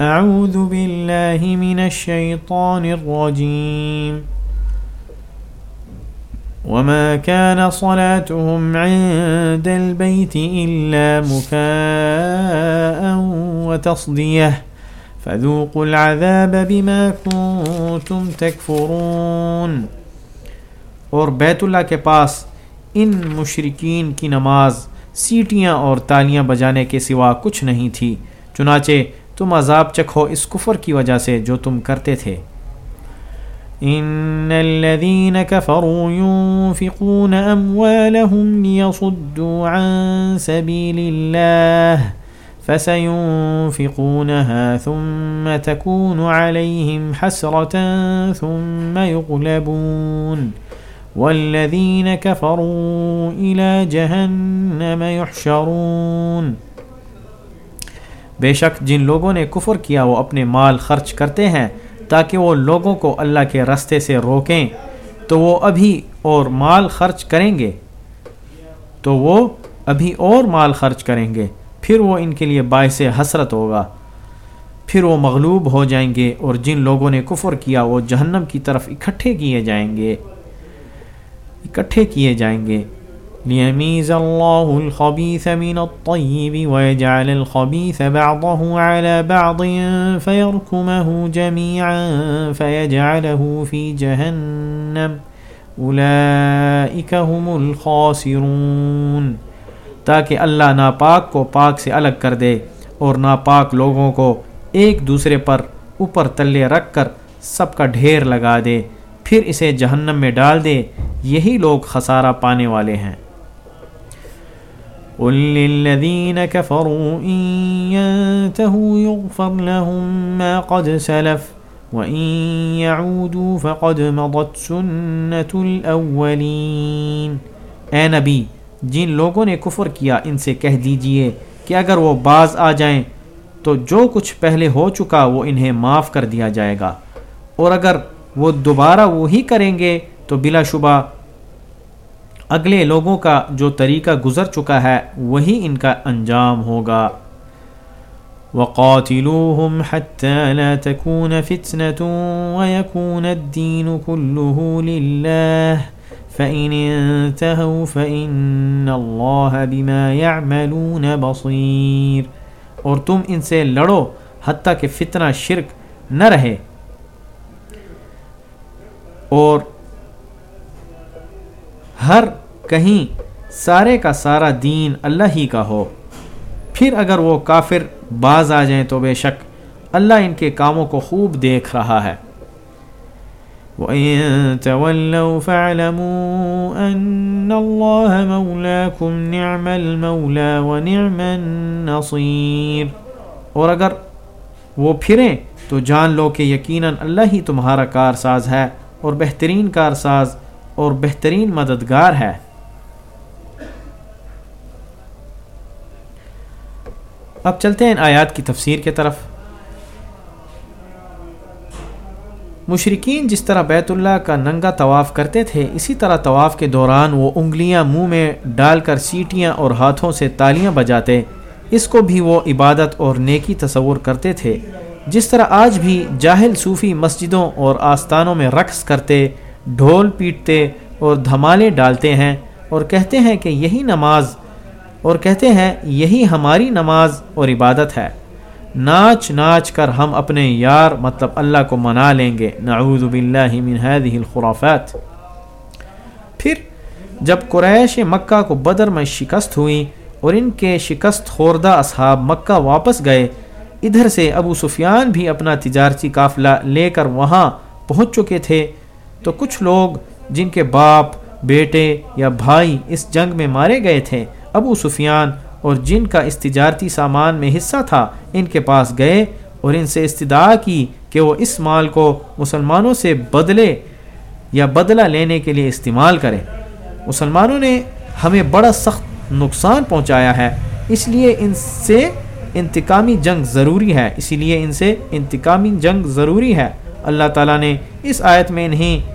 اعوذ باللہ من الشیطان الرجیم وما كان صلاتهم عند البيت إلا مكاء وتصديه فذوقوا العذاب بما كنتم تكفرون. اور بیت اللہ کے پاس ان مشرقین کی نماز سیٹیاں اور تالیاں بجانے کے سوا کچھ نہیں تھی، چنانچہ تم عذاب چکھو اس کفر کی وجہ سے جو تم کرتے تھے۔ ان الذين كفروا ينفقون اموالهم ليصدوا عن سبيل الله فسينفقونها ثم تكون عليهم حسرة ثم يغلبون۔ والذين كفروا إلى جهنم يحشرون۔ بے شک جن لوگوں نے کفر کیا وہ اپنے مال خرچ کرتے ہیں تاکہ وہ لوگوں کو اللہ کے رستے سے روکیں۔ تو وہ ابھی اور مال خرچ کریں گے۔ تو وہ ابھی اور مال خرچ کریں گے۔ پھر وہ ان کے لیے باعث حسرت ہوگا۔ پھر وہ مغلوب ہو جائیں گے اور جن لوگوں نے کفر کیا وہ جہنم کی طرف اکٹھے کیے جائیں گے۔ اکٹھے کیے جائیں گے۔ ليميز الله الخبيث من الطيب ويجعل الخبيث بعضه على بعض فيركمه جميعا فيجعله في جهنم أولئك هم الخاسرون۔ تاکہ اللہ ناپاک کو پاک سے الگ کر دے اور ناپاک لوگوں کو ایک دوسرے پر اوپر تلے رکھ کر سب کا ڈھیر لگا دے، پھر اسے جہنم میں ڈال دے، یہی لوگ خسارہ پانے والے ہیں۔ قل للذين كفروا إن ينتهوا يغفر لهم ما قد سلف وإن يعودوا فقد مضت سنة الأولين۔ اے نبی، جن لوگوں نے کفر کیا، ان سے کہہ دیجیے کہ اگر وہ باز آ جائیں، تو جو کچھ پہلے ہو چکا، وہ انہیں معاف کر دیا جائے گا۔ اور اگر وہ دوبارہ وہی کریں گے، تو بلا شبہ اگلے لوگوں کا جو طریقہ گزر چکا ہے، وہی ان کا انجام ہوگا۔ وقاتلوهم حتى لا تكون فتنة ويكون الدين كله لله فإن انتهوا فإن الله بما يعملون بصير۔ اور تم ان سے لڑو حتیٰ کہ فتنہ شرک نہ رہے۔ اور ہر کہیں سارے کا سارا دین اللہ ہی کا ہو۔ پھر اگر وہ کافر باز آ جائیں تو بے شک اللہ ان کے کاموں کو خوب دیکھ رہا ہے۔ وَإِن تَوَلَّوْا فَاعْلَمُوا أَنَّ اللَّهَ مَوْلَاكُمْ نِعْمَ الْمَوْلَى وَنِعْمَ النَّصِيرُ۔ اور اگر وہ پھریں تو جان لو کہ یقیناً اللہ ہی تمہارا کارساز ہے اور بہترین کارساز اور بہترین مددگار ہے۔ اب چلتے ہیں ان آیات کی تفسیر کے طرف۔ مشرقین جس طرح بیت اللہ کا ننگا طواف کرتے تھے، اسی طرح طواف کے دوران وہ انگلیاں منہ میں ڈال کر سیٹیاں اور ہاتھوں سے تالیاں بجاتے، اس کو بھی وہ عبادت اور نیکی تصور کرتے تھے۔ جس طرح آج بھی جاہل صوفی مسجدوں اور آستانوں میں رقص کرتے، ڈھول پیٹتے اور دھمالے ڈالتے ہیں اور کہتے ہیں کہ یہی نماز اور کہتے ہیں، یہی ہماری نماز اور عبادت ہے۔ ناچ ناچ کر ہم اپنے یار مطلب اللہ کو منا لیں گے۔ نعوذ باللہ من هذه الخرافات۔ پھر جب قریش مکہ کو بدر میں شکست ہوئی اور ان کے شکست خوردہ اصحاب مکہ واپس گئے، ادھر سے ابو سفیان بھی اپنا تجارتی قافلہ لے کر وہاں پہنچ چکے تھے۔ تو کچھ لوگ جن کے باپ، بیٹے یا بھائی اس جنگ میں مارے گئے تھے ابو سفیان اور جن کا اس تجارتی سامان میں حصہ تھا، ان کے پاس گئے اور ان سے استدعا کی کہ وہ اس مال کو مسلمانوں سے بدلے یا بدلہ لینے کے لیے استعمال کرے۔ مسلمانوں نے ہمیں بڑا سخت نقصان پہنچایا ہے، اس لیے ان سے انتقامی جنگ ضروری ہے۔ اسی لیے ان سے انتقامی جنگ ضروری ہے۔ اللہ تعالیٰ نے اس آیت میں انہیں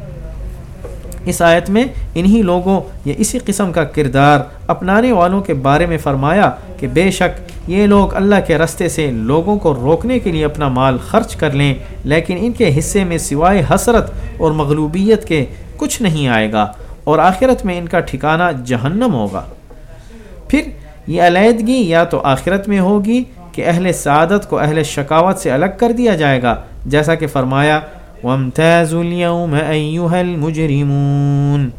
اس آیت میں انہی لوگوں یا اسی قسم کا کردار اپنانے والوں کے بارے میں فرمایا کہ بے شک یہ لوگ اللہ کے رستے سے لوگوں کو روکنے کے لیے اپنا مال خرچ کر لیں، لیکن ان کے حصے میں سوائے حسرت اور مغلوبیت کے کچھ نہیں آئے گا اور آخرت میں ان کا ٹھکانہ جہنم ہوگا۔ پھر یہ علیحدگی یا تو آخرت میں ہوگی کہ اہل سعادت کو اہل شکاوت سے الگ کر دیا جائے گا، جیسا کہ فرمایا وَامْتَازُ الْيَوْمَ أَيُّهَا الْمُجْرِمُونَ۔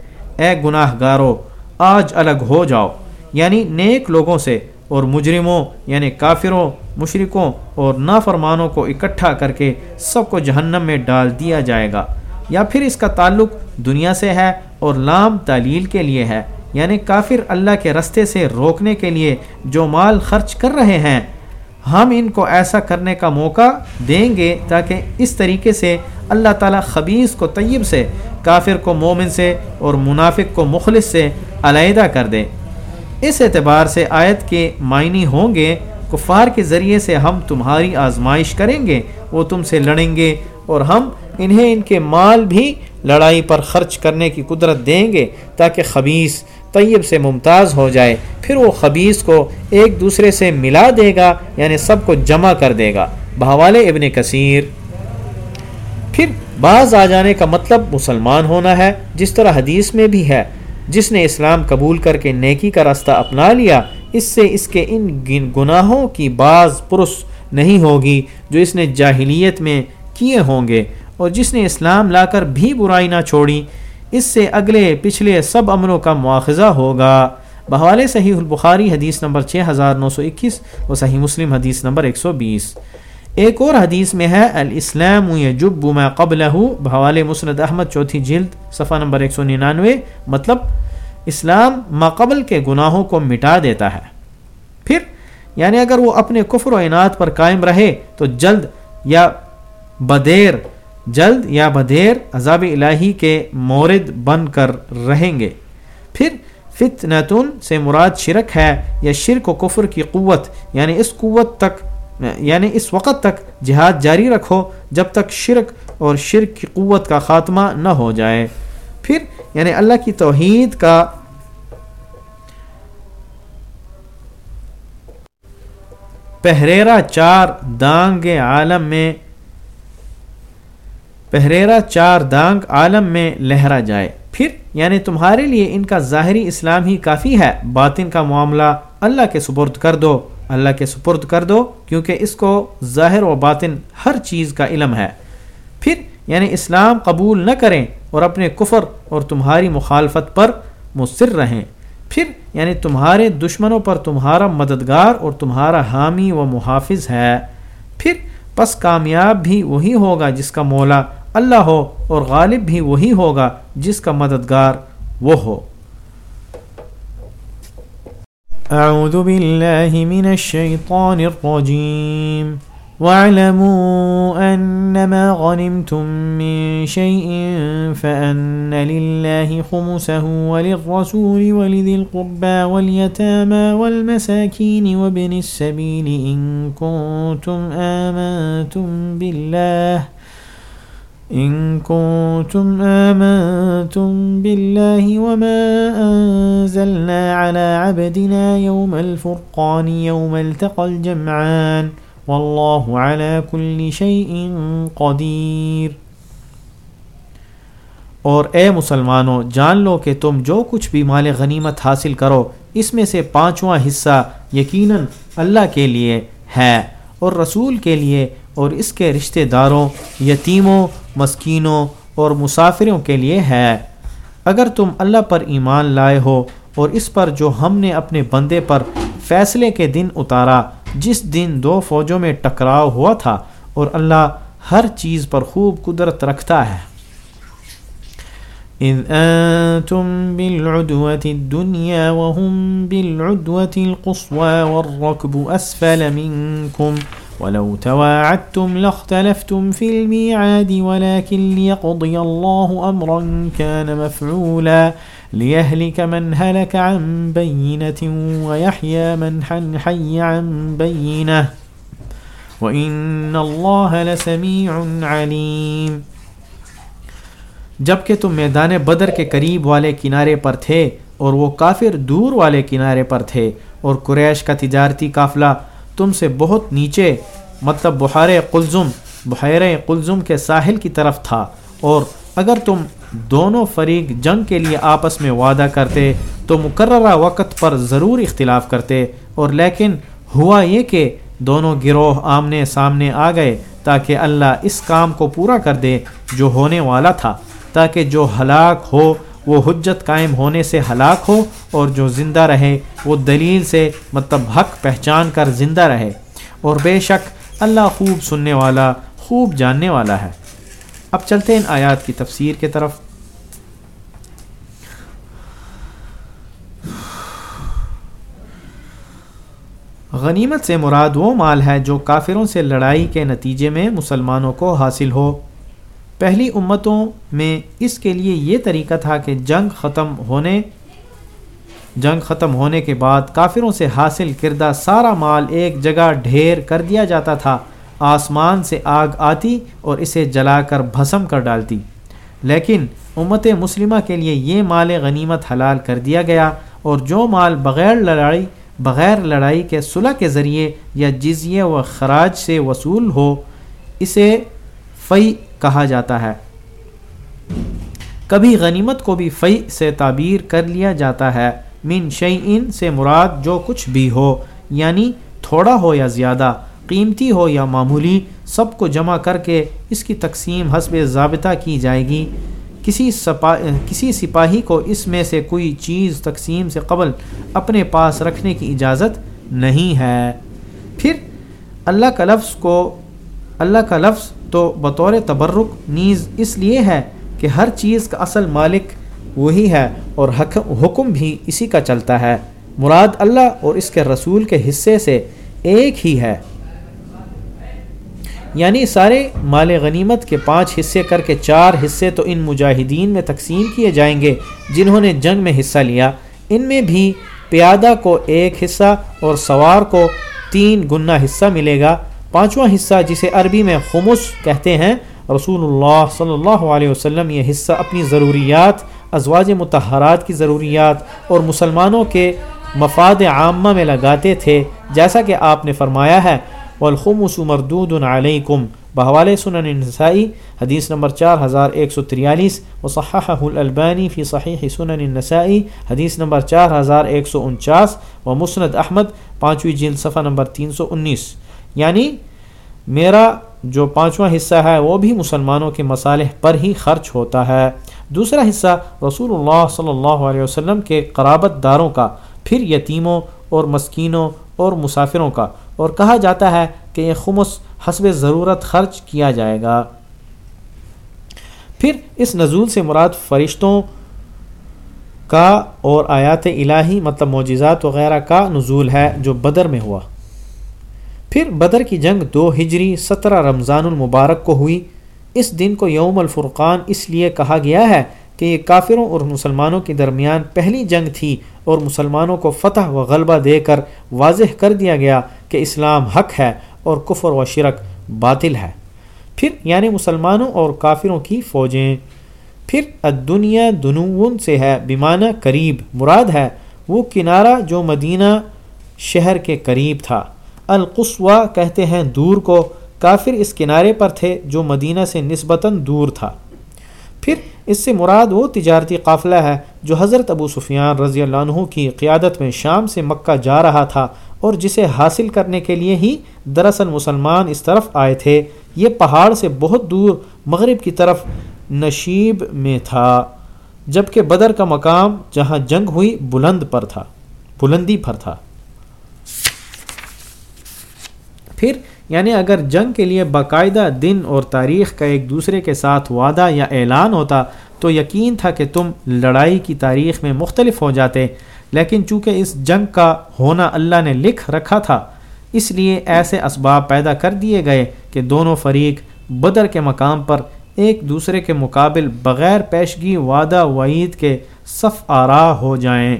اے گناہ گارو آج الگ ہو جاؤ۔ یعنی نیک لوگوں سے اور مجرموں یعنی کافروں، مشرکوں اور نافرمانوں کو اکٹھا کر کے سب کو جہنم میں ڈال دیا جائے گا۔ یا پھر اس کا تعلق دنیا سے ہے اور لام تعلیل کے لیے ہے۔ یعنی کافر اللہ کے رستے سے روکنے کے لیے جو مال خرچ کر رہے ہیں۔ ہم ان کو ایسا کرنے کا موقع دیں گے تاکہ اس طریقے سے اللہ تعالیٰ خبیص کو طیب سے، کافر کو مومن سے اور منافق کو مخلص سے علیحدہ کر دے اس اعتبار سے آیت کے معنی ہوں گے، کفار کے ذریعے سے ہم تمہاری آزمائش کریں گے، وہ تم سے لڑیں گے اور ہم انہیں ان کے مال بھی لڑائی پر خرچ کرنے کی قدرت دیں گے تاکہ خبیص طیب سے ممتاز ہو جائے۔ پھر وہ خبیص کو ایک دوسرے سے ملا دے گا یعنی سب کو جمع کر دے گا۔ بہوال ابن کثیر۔ پھر بعض آ جانے کا مطلب مسلمان ہونا ہے، جس طرح حدیث میں بھی ہے۔ جس نے اسلام قبول کر کے نیکی کا راستہ اپنا لیا، اس سے اس کے ان گناہوں کی بعض پرس نہیں ہوگی جو اس نے جاہلیت میں کیے ہوں گے۔ اور جس نے اسلام لا کر بھی برائی نہ چھوڑی، اس سے اگلے پچھلے سب عملوں کا مواخذہ ہوگا۔ بحوالے صحیح البخاری حدیث نمبر 6921 اور صحیح مسلم حدیث نمبر 120 ایک اور حدیث میں ہے، الاسلام یجب ما قبلہ بحوال مسند احمد، چوتھی جلد، صفحہ نمبر 199 مطلب اسلام ما قبل کے گناہوں کو مٹا دیتا ہے۔ پھر یعنی اگر وہ اپنے کفر و انعت پر قائم رہے، تو جلد یا بدیر جلد یا بدیر عذاب الہی کے مورد بن کر رہیں گے۔ پھر فتنتن سے مراد شرک ہے یا شرک و کفر کی قوت یعنی اس قوت تک یعنی اس وقت تک جہاد جاری رکھو جب تک شرک اور شرک کی قوت کا خاتمہ نہ ہو جائے۔ پھر یعنی اللہ کی توحید کا پہریرا چار دانگ عالم میں پہریرا چار دانگ عالم میں لہرا جائے۔ پھر یعنی تمہارے لیے ان کا ظاہری اسلام ہی کافی ہے۔ باطن کا معاملہ اللہ کے سپرد کر دو۔ اللہ کے سپرد کر دو، کیونکہ اس کو ظاہر و باطن ہر چیز کا علم ہے۔ پھر یعنی اسلام قبول نہ کریں اور اپنے کفر اور تمہاری مخالفت پر مصر رہیں۔ پھر یعنی تمہارے دشمنوں پر تمہارا مددگار اور تمہارا حامی و محافظ ہے۔ پھر، پس کامیاب بھی وہی ہوگا جس کا مولا اللہ ہو اور غالب بھی وہی ہوگا جس کا مددگار وہ ہو۔ أعوذ بالله من الشيطان الرجيم واعلموا أنما غنمتم من شيء فأن لله خمسه وللرسول ولذي القربى واليتامى والمساكين وابن السبيل إن كنتم آمنتم بالله إن كنتم آمنتم بالله وما أنزلنا على عبدنا يوم الفرقان يوم التقى الجمعان والله على كل شيء قدير۔ اور اے مسلمانوں، جان لو کہ تم جو کچھ بھی مال غنیمت حاصل کرو، اس میں سے پانچواں حصہ یقیناً اللہ کے لیے ہے اور رسول کے لیے اور اس کے رشتہ داروں، یتیموں مسکینوں اور مسافروں کے لیے ہے۔ اگر تم اللہ پر ایمان لائے ہو اور اس پر جو ہم نے اپنے بندے پر فیصلے کے دن اتارا، جس دن دو فوجوں میں ٹکراؤ ہوا تھا اور اللہ ہر چیز پر خوب قدرت رکھتا ہے۔ اذ انتم بالعدوة الدنيا وهم بالعدوة القصوى والركب اسفل منكم ولو تواعدتم لاختلفتم في الميعاد ولكن ليقضي الله أمرا كان مفعولا ليهلك من هلك عن بينة ويحيى من حي عن بينة وإن الله لسميع عليم جبکہ تم میدان بدر کے قریب والے کنارے پر تھے اور وہ کافر دور والے کنارے پر تھے اور قریش کا تجارتی قافلہ تم سے بہت نیچے مطلب بحیر قلزم بحیر قلزم کے ساحل کی طرف تھا۔ اور اگر تم دونوں فریق جنگ کے لیے آپس میں وعدہ کرتے، تو مقررہ وقت پر ضرور اختلاف کرتے۔ اور لیکن ہوا یہ کہ دونوں گروہ آمنے سامنے آ گئے تاکہ اللہ اس کام کو پورا کر دے جو ہونے والا تھا، تاکہ جو ہلاک ہو وہ حجت قائم ہونے سے ہلاک ہو اور جو زندہ رہے وہ دلیل سے مطلب حق پہچان کر زندہ رہے اور بے شک اللہ خوب سننے والا، خوب جاننے والا ہے۔ اب چلتے ان آیات کی تفسیر کے طرف۔ غنیمت سے مراد وہ مال ہے جو کافروں سے لڑائی کے نتیجے میں مسلمانوں کو حاصل ہو۔ پہلی امتوں میں اس کے لیے یہ طریقہ تھا کہ جنگ ختم ہونے، جنگ ختم ہونے کے بعد کافروں سے حاصل کردہ سارا مال ایک جگہ ڈھیر کر دیا جاتا تھا۔ آسمان سے آگ آتی اور اسے جلا کر بھسم کر ڈالتی۔ لیکن امت مسلمہ کے لیے یہ مال غنیمت حلال کر دیا گیا اور جو مال بغیر لڑائی بغیر لڑائی کے صلح کے ذریعے یا جزیے و خراج سے وصول ہو، اسے فی کہا جاتا ہے۔ کبھی غنیمت کو بھی فی سے تعبیر کر لیا جاتا ہے۔ من شعین سے مراد جو کچھ بھی ہو یعنی تھوڑا ہو یا زیادہ، قیمتی ہو یا معمولی، سب کو جمع کر کے اس کی تقسیم حسب ضابطہ کی جائے گی۔ کسی سپا، کسی سپاہی کو اس میں سے کوئی چیز تقسیم سے قبل اپنے پاس رکھنے کی اجازت نہیں ہے۔ پھر اللہ کا لفظ کو، اللہ کا لفظ تو بطور تبرک نیز اس لیے ہے کہ ہر چیز کا اصل مالک وہی ہے اور حکم بھی اسی کا چلتا ہے۔ مراد اللہ اور اس کے رسول کے حصے سے ایک ہی ہے۔ یعنی سارے مال غنیمت کے پانچ حصے کر کے چار حصے تو ان مجاہدین میں تقسیم کیے جائیں گے جنہوں نے جنگ میں حصہ لیا۔ ان میں بھی پیادہ کو ایک حصہ اور سوار کو تین گنا حصہ ملے گا۔ پانچواں حصہ جسے عربی میں خمس کہتے ہیں، رسول اللہ صلی اللہ علیہ وسلم یہ حصہ اپنی ضروریات، ازواج متحرات کی ضروریات اور مسلمانوں کے مفاد عامہ میں لگاتے تھے، جیسا کہ آپ نے فرمایا ہے، والخمس مردود علیکم بحوال سنن النسائی، حدیث نمبر چار ہزار ایک سو تریالیس۔ وصححہ الالبانی فی صحیح سنن النسائی، حدیث نمبر چار ہزار ایک سو انچاس۔ و مسند احمد، پانچویں جلد صفحہ نمبر تین سو انیس۔ یعنی میرا جو پانچواں حصہ ہے وہ بھی مسلمانوں کے مصالح پر ہی خرچ ہوتا ہے۔ دوسرا حصہ رسول اللہ صلی اللہ علیہ وسلم کے قرابت داروں کا، پھر یتیموں اور مسکینوں اور مسافروں کا۔ اور کہا جاتا ہے کہ یہ خمس حسب ضرورت خرچ کیا جائے گا۔ پھر اس نزول سے مراد فرشتوں کا اور آیات الہی مطلب معجزات وغیرہ کا نزول ہے جو بدر میں ہوا۔ پھر بدر کی جنگ دو ہجری سترہ رمضان المبارک کو ہوئی۔ اس دن کو یوم الفرقان اس لیے کہا گیا ہے کہ یہ کافروں اور مسلمانوں کے درمیان پہلی جنگ تھی اور مسلمانوں کو فتح و غلبہ دے کر واضح کر دیا گیا کہ اسلام حق ہے اور کفر و شرک باطل ہے۔ پھر یعنی مسلمانوں اور کافروں کی فوجیں۔ پھر دنیا دنون سے ہے بیمانہ قریب مراد ہے، وہ کنارہ جو مدینہ شہر کے قریب تھا۔ القصوا کہتے ہیں دور کو، کافر اس کنارے پر تھے جو مدینہ سے نسبتاً دور تھا۔ پھر اس سے مراد وہ تجارتی قافلہ ہے جو حضرت ابو سفیان رضی اللہ عنہ کی قیادت میں شام سے مکہ جا رہا تھا اور جسے حاصل کرنے کے لیے ہی دراصل مسلمان اس طرف آئے تھے۔ یہ پہاڑ سے بہت دور مغرب کی طرف نشیب میں تھا، جبکہ بدر کا مقام جہاں جنگ ہوئی بلند پر تھا، بلندی پر تھا۔ پھر یعنی اگر جنگ کے لیے باقاعدہ دن اور تاریخ کا ایک دوسرے کے ساتھ وعدہ یا اعلان ہوتا، تو یقین تھا کہ تم لڑائی کی تاریخ میں مختلف ہو جاتے۔ لیکن چونکہ اس جنگ کا ہونا اللہ نے لکھ رکھا تھا، اس لیے ایسے اسباب پیدا کر دیے گئے کہ دونوں فریق بدر کے مقام پر ایک دوسرے کے مقابل بغیر پیشگی وعدہ وعید کے صف آرا ہو جائیں۔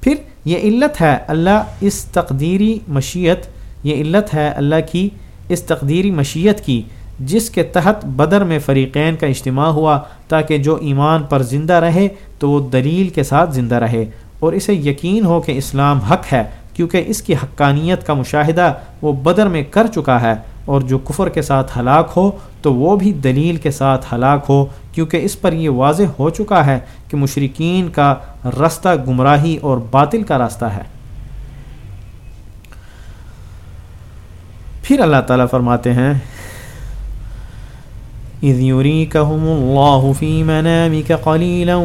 پھر یہ علت ہے، اللہ اس تقدیری مشیت یہ علت ہے اللہ کی اس تقدیری مشیت کی، جس کے تحت بدر میں فریقین کا اجتماع ہوا تاکہ جو ایمان پر زندہ رہے تو وہ دلیل کے ساتھ زندہ رہے۔ اور اسے یقین ہو کہ اسلام حق ہے، کیونکہ اس کی حقانیت کا مشاہدہ وہ بدر میں کر چکا ہے۔ اور جو کفر کے ساتھ ہلاک ہو تو وہ بھی دلیل کے ساتھ ہلاک ہو، کیونکہ اس پر یہ واضح ہو چکا ہے کہ مشرقین کا رستہ گمراہی اور باطل کا راستہ ہے۔ پھر اللہ تعالیٰ فرماتے ہیں، اذ يريكهم الله في منامك قليلا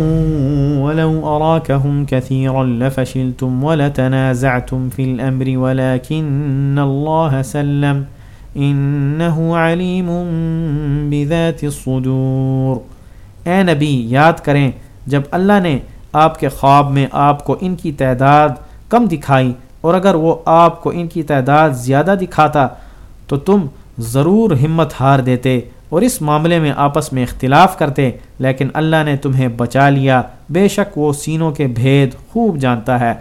ولو أراكهم كثيرا لفشلتم ولتنازعتم في الأمر ولكن الله سلم إنه عليم بذات الصدور۔ اے نبی، یاد کریں، جب اللہ نے آپ کے خواب میں آپ کو ان کی تعداد کم دکھائی اور اگر وہ آپ کو ان کی تعداد زیادہ دکھاتا تو تم ضرور ہمت ہار دیتے اور اس معاملے میں آپس میں اختلاف کرتے، لیکن اللہ نے تمہیں بچا لیا۔ بے شک وہ سینوں کے بھید خوب جانتا ہے۔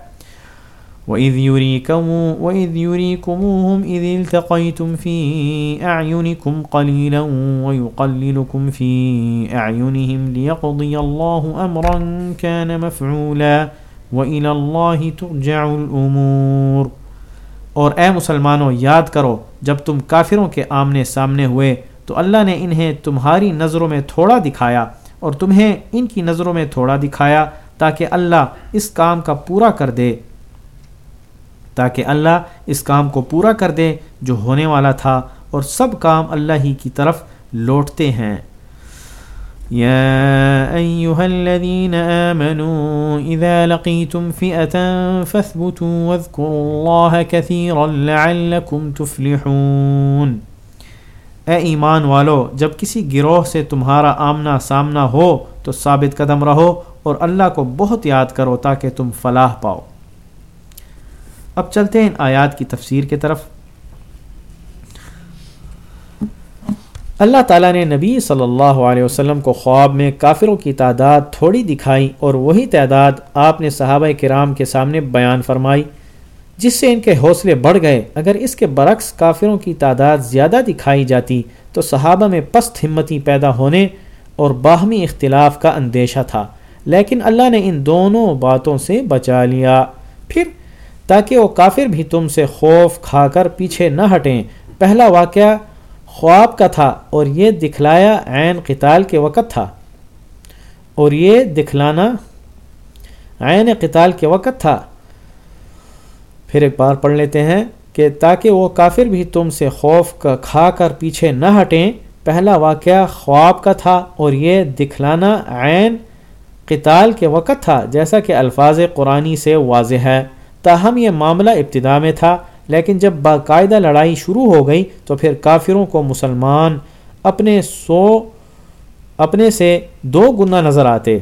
وَإِذْ يُرِيكُمُ وَإِذْ يُرِيكُمُوهُمْ إِذِ الْتَقَيْتُمْ فِي أَعْيُنِكُمْ قَلِيلًا وَيُقَلِّلُكُمْ فِي أَعْيُنِهِمْ لِيَقْضِيَ اللَّهُ أَمْرًا كَانَ مَفْعُولًا وَإِلَى اللَّهِ تُرْجَعُ الْأُمُورِ اور اے مسلمانوں، یاد کرو، جب تم کافروں کے آمنے سامنے ہوئے تو اللہ نے انہیں تمہاری نظروں میں تھوڑا دکھایا اور تمہیں ان کی نظروں میں تھوڑا دکھایا تاکہ اللہ اس کام کا پورا کر دے۔ تاکہ اللہ اس کام کو پورا کر دے جو ہونے والا تھا اور سب کام اللہ ہی کی طرف لوٹتے ہیں۔ يا أيها الذين آمنوا إذا لقيتم فئة فاثبتوا واذكروا الله كثيرا لعلكم تفلحون۔ اے ایمان والو، جب کسی گروہ سے تمہارا آمنا سامنا ہو تو ثابت قدم رہو اور اللہ کو بہت یاد کرو تاکہ تم فلاح پاؤ۔ اب چلتے ہیں ان آیات کی تفسیر کی طرف۔ اللہ تعالیٰ نے نبی صلی اللہ علیہ وسلم کو خواب میں کافروں کی تعداد تھوڑی دکھائی اور وہی تعداد آپ نے صحابہ کرام کے سامنے بیان فرمائی، جس سے ان کے حوصلے بڑھ گئے۔ اگر اس کے برعکس کافروں کی تعداد زیادہ دکھائی جاتی تو صحابہ میں پست ہمتی پیدا ہونے اور باہمی اختلاف کا اندیشہ تھا۔ لیکن اللہ نے ان دونوں باتوں سے بچا لیا۔ پھر، تاکہ وہ کافر بھی تم سے خوف کھا کر پیچھے نہ ہٹیں، پہلا واقعہ خواب کا تھا اور یہ دکھلایا عین قتال کے وقت تھا۔ اور یہ دکھلانا عین قتال کے وقت تھا۔ پھر ایک بار پڑھ لیتے ہیں کہ تاکہ وہ کافر بھی تم سے خوف کا کھا کر پیچھے نہ ہٹیں، پہلا واقعہ خواب کا تھا اور یہ دکھلانا عین قتال کے وقت تھا، جیسا کہ الفاظ قرآنی سے واضح ہے۔ تاہم یہ معاملہ ابتدا میں تھا۔ لیکن جب باقاعدہ لڑائی شروع ہو گئی تو پھر کافروں کو مسلمان اپنے سو، اپنے سے دو گنا نظر آتے۔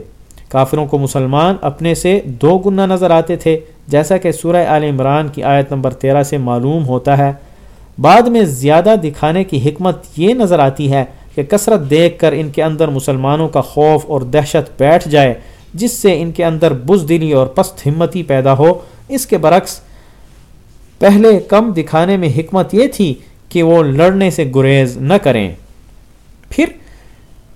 کافروں کو مسلمان اپنے سے دو گنا نظر آتے تھے، جیسا کہ سورہ عال عمران کی آیت نمبر تیرہ سے معلوم ہوتا ہے۔ بعد میں زیادہ دکھانے کی حکمت یہ نظر آتی ہے کہ کثرت دیکھ کر ان کے اندر مسلمانوں کا خوف اور دہشت بیٹھ جائے، جس سے ان کے اندر بزدلی اور پست ہمتی پیدا ہو۔ اس کے برعکس پہلے کم دکھانے میں حکمت یہ تھی کہ وہ لڑنے سے گریز نہ کریں۔ پھر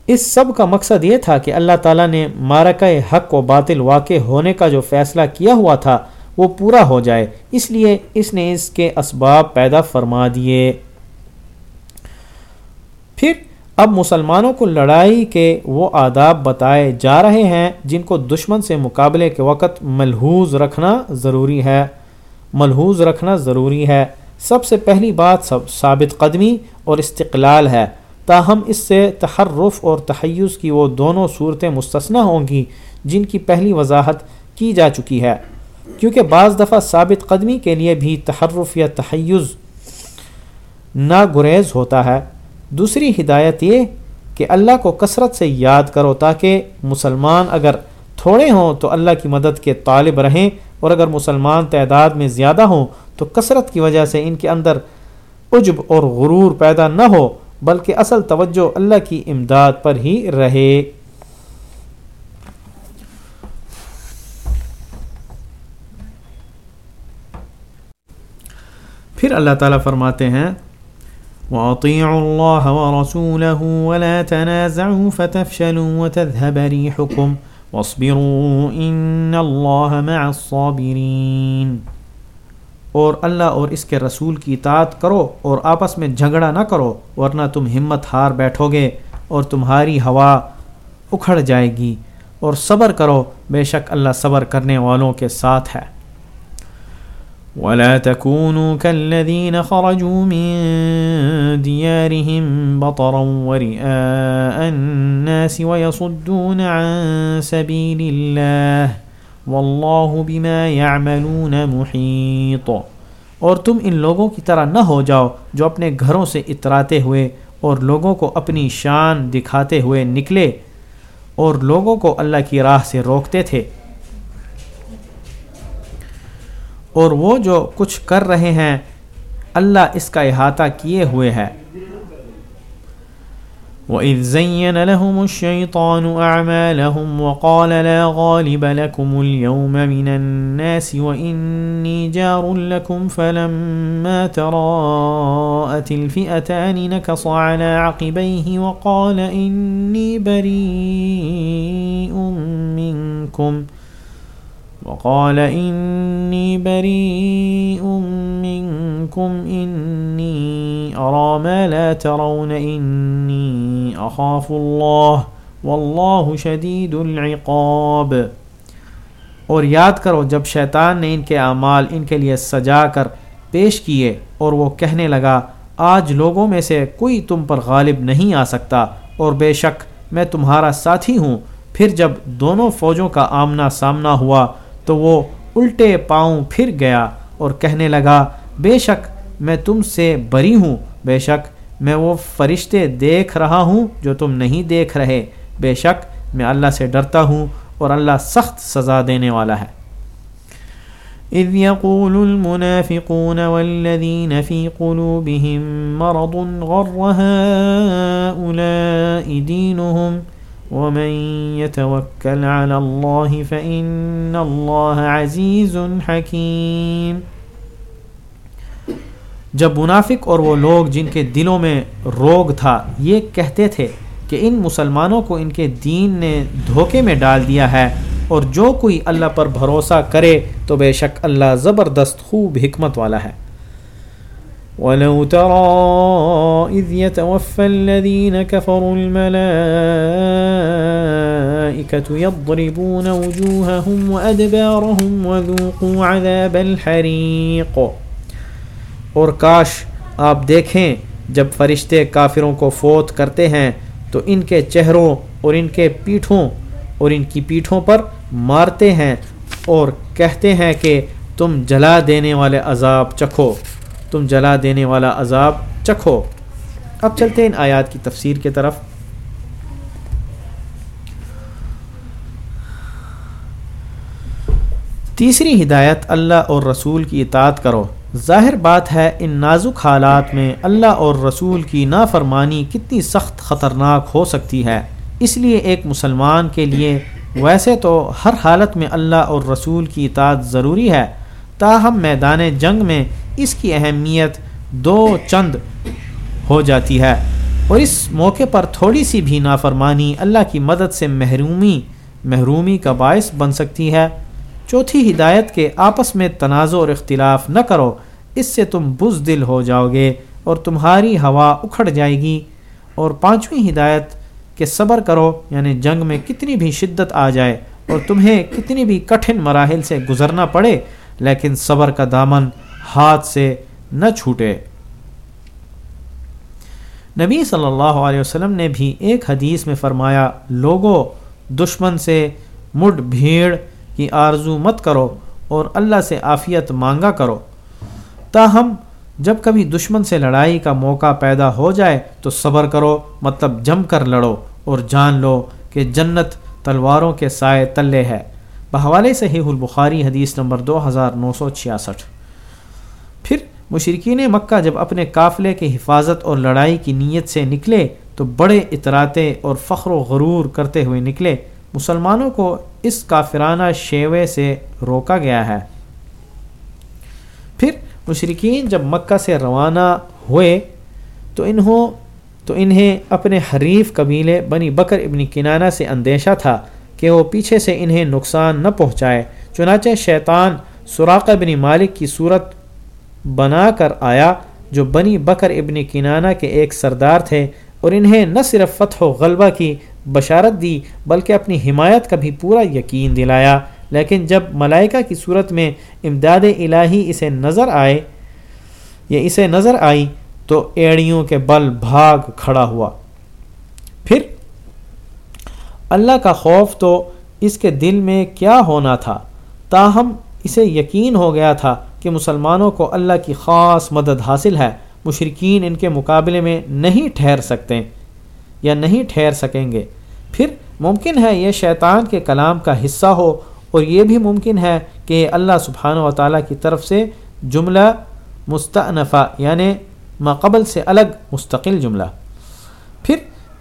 اس سب کا مقصد یہ تھا کہ اللہ تعالیٰ نے مارکہ حق و باطل واقع ہونے کا جو فیصلہ کیا ہوا تھا، وہ پورا ہو جائے۔ اس لیے اس نے اس کے اسباب پیدا فرما دیے۔ پھر اب مسلمانوں کو لڑائی کے وہ آداب بتائے جا رہے ہیں، جن کو دشمن سے مقابلے کے وقت ملحوظ رکھنا ضروری ہے۔ ملحوظ رکھنا ضروری ہے۔ سب سے پہلی بات سب ثابت قدمی اور استقلال ہے۔ تاہم اس سے تحرف اور تحیز کی وہ دونوں صورتیں مستثنی ہوں گی جن کی پہلی وضاحت کی جا چکی ہے۔ کیونکہ بعض دفعہ ثابت قدمی کے لیے بھی تحرف یا تحیز ناگریز ہوتا ہے۔ دوسری ہدایت یہ کہ اللہ کو کثرت سے یاد کرو تاکہ مسلمان اگر تھوڑے ہوں تو اللہ کی مدد کے طالب رہیں۔ اور اگر مسلمان تعداد میں زیادہ ہوں تو کثرت کی وجہ سے ان کے اندر عجب اور غرور پیدا نہ ہو، بلکہ اصل توجہ اللہ کی امداد پر ہی رہے۔ پھر اللہ تعالیٰ فرماتے ہیں، وَأَطِيعُوا اللَّهَ وَرَسُولَهُ وَلَا تَنَازَعُوا فَتَفْشَلُوا وَتَذْهَبَ رِيحُكُمْ واصبروا ان اللہ مع الصابرین اور اللہ اور اس کے رسول کی اطاعت کرو اور آپس میں جھگڑا نہ کرو، ورنہ تم ہمت ہار بیٹھو گے اور تمہاری ہوا اکھڑ جائے گی اور صبر کرو، بے شک اللہ صبر کرنے والوں کے ساتھ ہے۔ ولا تكونوا كالذين خرجوا من ديارهم بطرا ورئاء الناس ويصدون عن سبيل الله والله بما يعملون محيط۔ اور تم ان لوگوں کی طرح نہ ہو جاؤ جو اپنے گھروں سے اتراتے ہوئے اور لوگوں کو اپنی شان دکھاتے ہوئے نکلے اور لوگوں کو اللہ کی راہ سے روکتے تھے۔ اور وہ جو کچھ کر رہے ہیں، اللہ اس کا احاطہ کیے ہوئے ہے۔ وَإِذْ زَيَّنَ لَهُمُ الشَّيْطَانُ أَعْمَالَهُمْ وَقَالَ لَا غَالِبَ لَكُمُ الْيَوْمَ مِنَ النَّاسِ وَإِنِّي جَارٌ لَكُمْ فَلَمَّا تَرَاءَتِ الْفِئَتَانِ نَكَصَ عَلَى عَقِبَيْهِ وَقَالَ إِنِّي بَرِيءٌ مِّنكُمْ وقال إني بريء منكم، إني أرى ما لا ترون، إني أخاف الله، والله شديد العقاب۔ اور یاد کرو، جب شیطان نے ان کے اعمال، ان کے لیے سجا کر پیش کیے اور وہ کہنے لگا، آج لوگوں میں سے کوئی تم پر غالب نہیں آ سکتا، اور بے شک میں تمہارا ساتھی ہوں۔ پھر جب دونوں فوجوں کا آمنا سامنا ہوا تو وہ الٹے پاؤں پھر گیا اور کہنے لگا، بے شک میں تم سے بری ہوں، بے شک میں وہ فرشتے دیکھ رہا ہوں جو تم نہیں دیکھ رہے، بے شک میں اللہ سے ڈرتا ہوں اور اللہ سخت سزا دینے والا ہے۔ اذ يقول المنافقون والذين في قلوبهم مرض غر هؤلاء دينهم ومن يتوكل على الله فإن الله عزيز حكيم۔ جب منافق اور وہ لوگ جن کے دلوں میں روگ تھا، یہ کہتے تھے کہ ان مسلمانوں کو ان کے دین نے دھوکے میں ڈال دیا ہے اور جو کوئی اللہ پر بھروسہ کرے تو بے شک اللہ زبردست خوب حکمت والا ہے۔ ولو ترى إذ يتوفى الذين كفروا الملائكة يضربون وجوههم وأدبارهم وذوقوا عذاب الحريق۔ اور کاش آپ دیکھیں جب فرشتے کافروں کو فوت کرتے ہیں تو ان کے چہروں اور ان کے پیٹھوں اور ان کی پیٹھوں پر مارتے ہیں اور کہتے ہیں کہ تم جلا دینے والے عذاب چکھو۔ تم جلا دینے والا عذاب چکھو۔ اب چلتے ان آیات کی تفسیر کی طرف۔ تیسری ہدایت، اللہ اور رسول کی اطاعت کرو۔ ظاہر بات ہے، ان نازک حالات میں اللہ اور رسول کی نافرمانی کتنی سخت، خطرناک ہو سکتی ہے۔ اس لیے ایک مسلمان کے لیے ویسے تو ہر حالت میں اللہ اور رسول کی اطاعت ضروری ہے۔ تاہم میدان جنگ میں اس کی اہمیت دو چند ہو جاتی ہے۔ اور اس موقع پر تھوڑی سی بھی نافرمانی اللہ کی مدد سے محرومی محرومی کا باعث بن سکتی ہے۔ چوتھی ہدایت کے آپس میں تنازع اور اختلاف نہ کرو، اس سے تم بز دل ہو جاؤ گے اور تمہاری ہوا اکھڑ جائے گی۔ اور پانچویں ہدایت کہ صبر کرو یعنی جنگ میں کتنی بھی شدت آ جائے اور تمہیں کتنی بھی کٹھن مراحل سے گزرنا پڑے، لیکن صبر کا دامن ہاتھ سے نہ چھوٹے۔ نبی صلی اللہ علیہ وسلم نے بھی ایک حدیث میں فرمایا لوگوں دشمن سے مڈ بھیڑ کی آرزو مت کرو اور اللہ سے عافیت مانگا کرو۔ تاہم، جب کبھی دشمن سے لڑائی کا موقع پیدا ہو جائے تو صبر کرو مطلب جم کر لڑو اور جان لو کہ جنت تلواروں کے سائے تلے ہے۔ بحوالے صحیح البخاری حدیث نمبر دو ہزار نو سو چھیاسٹھ۔ پھر مشرقین مکہ جب اپنے قافلے کی حفاظت اور لڑائی کی نیت سے نکلے تو بڑے اطراتے اور فخر و غرور کرتے ہوئے نکلے۔ مسلمانوں کو اس کافرانہ شیوے سے روکا گیا ہے۔ پھر مشرقین جب مکہ سے روانہ ہوئے تو انہوں تو انہیں اپنے حریف قبیلے بنی بکر ابن کنانہ سے اندیشہ تھا کہ وہ پیچھے سے انہیں نقصان نہ پہنچائے۔ چنانچہ شیطان سراق بن مالک کی صورت بنا کر آیا جو بنی بکر ابن کنانہ کے ایک سردار تھے اور انہیں نہ صرف فتح و غلبہ کی بشارت دی بلکہ اپنی حمایت کا بھی پورا یقین دلایا۔ لیکن جب ملائکہ کی صورت میں امداد الہی اسے نظر آئے یا اسے نظر آئی تو ایڑیوں کے بل بھاگ کھڑا ہوا۔ پھر اللہ کا خوف تو اس کے دل میں کیا ہونا تھا؟ تاہم اسے یقین ہو گیا تھا کہ مسلمانوں کو اللہ کی خاص مدد حاصل ہے مشرقین ان کے مقابلے میں نہیں ٹھہر سکتے، یا نہیں ٹھہر سکیں گے۔ پھر ممکن ہے یہ شیطان کے کلام کا حصہ ہو، اور یہ بھی ممکن ہے کہ اللہ سبحانہ و تعالیٰ کی طرف سے جملہ مستعنفہ یعنی ماقبل سے الگ مستقل جملہ۔ پھر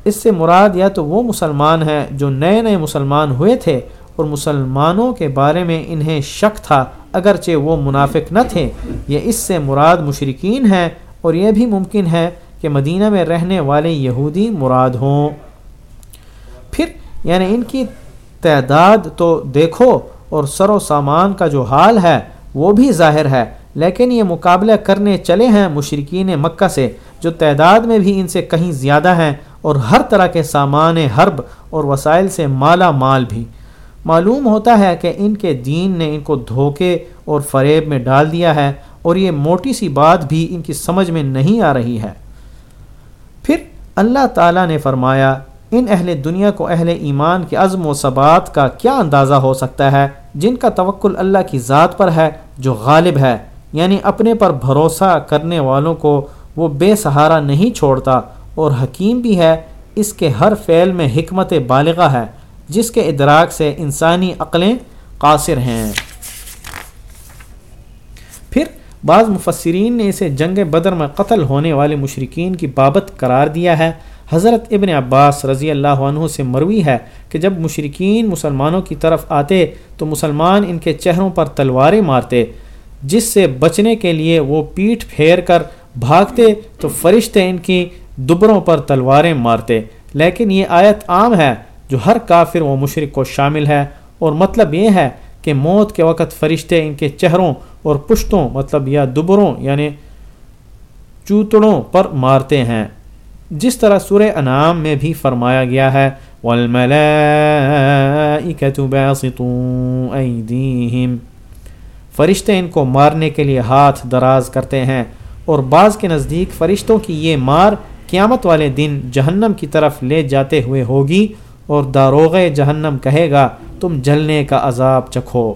اس سے مراد یا تو وہ مسلمان ہیں جو نئے نئے مسلمان ہوئے تھے اور مسلمانوں کے بارے میں انہیں شک تھا، اگرچہ وہ منافق نہ تھے۔ یہ اس سے مراد مشرقین ہیں اور یہ بھی ممکن ہے کہ مدینہ میں رہنے والے یہودی مراد ہوں۔ پھر یعنی ان کی تعداد تو دیکھو اور سر و سامان کا جو حال ہے، وہ بھی ظاہر ہے۔ لیکن یہ مقابلہ کرنے چلے ہیں مشرقین مکہ سے، جو تعداد میں بھی ان سے کہیں زیادہ ہیں اور ہر طرح کے سامان حرب اور وسائل سے مالا مال بھی۔ معلوم ہوتا ہے کہ ان کے دین نے ان کو دھوکے اور فریب میں ڈال دیا ہے اور یہ موٹی سی بات بھی ان کی سمجھ میں نہیں آ رہی ہے۔ پھر اللہ تعالیٰ نے فرمایا، ان اہل دنیا کو اہل ایمان کے عزم و ثبات کا کیا اندازہ ہو سکتا ہے؟ جن کا توکل اللہ کی ذات پر ہے، جو غالب ہے یعنی اپنے پر بھروسہ کرنے والوں کو وہ بے سہارا نہیں چھوڑتا اور حکیم بھی ہے، اس کے ہر فعل میں حکمت بالغہ ہے۔ جس کے ادراک سے انسانی عقلیں قاصر ہیں۔ پھر بعض مفسرین نے اسے جنگ بدر میں قتل ہونے والے مشرقین کی بابت قرار دیا ہے۔ حضرت ابن عباس رضی اللہ عنہ سے مروی ہے کہ جب مشرقین مسلمانوں کی طرف آتے تو مسلمان ان کے چہروں پر تلواریں مارتے، جس سے بچنے کے لیے وہ پیٹھ پھیر کر بھاگتے تو فرشتے ان کی دبروں پر تلواریں مارتے۔ لیکن یہ آیت عام ہے جو ہر کافر و مشرق کو شامل ہے، اور مطلب یہ ہے کہ موت کے وقت فرشتے ان کے چہروں اور پشتوں مطلب یا دبروں یعنی چوتڑوں پر مارتے ہیں۔ جس طرح سورہ انعام میں بھی فرمایا گیا ہے فرشتے ان کو مارنے کے لیے ہاتھ دراز کرتے ہیں، اور بعض کے نزدیک فرشتوں کی یہ مار قیامت والے دن جہنم کی طرف لے جاتے ہوئے ہوگی۔ اور داروغ جہنم کہے گا تم جلنے کا عذاب چکھو۔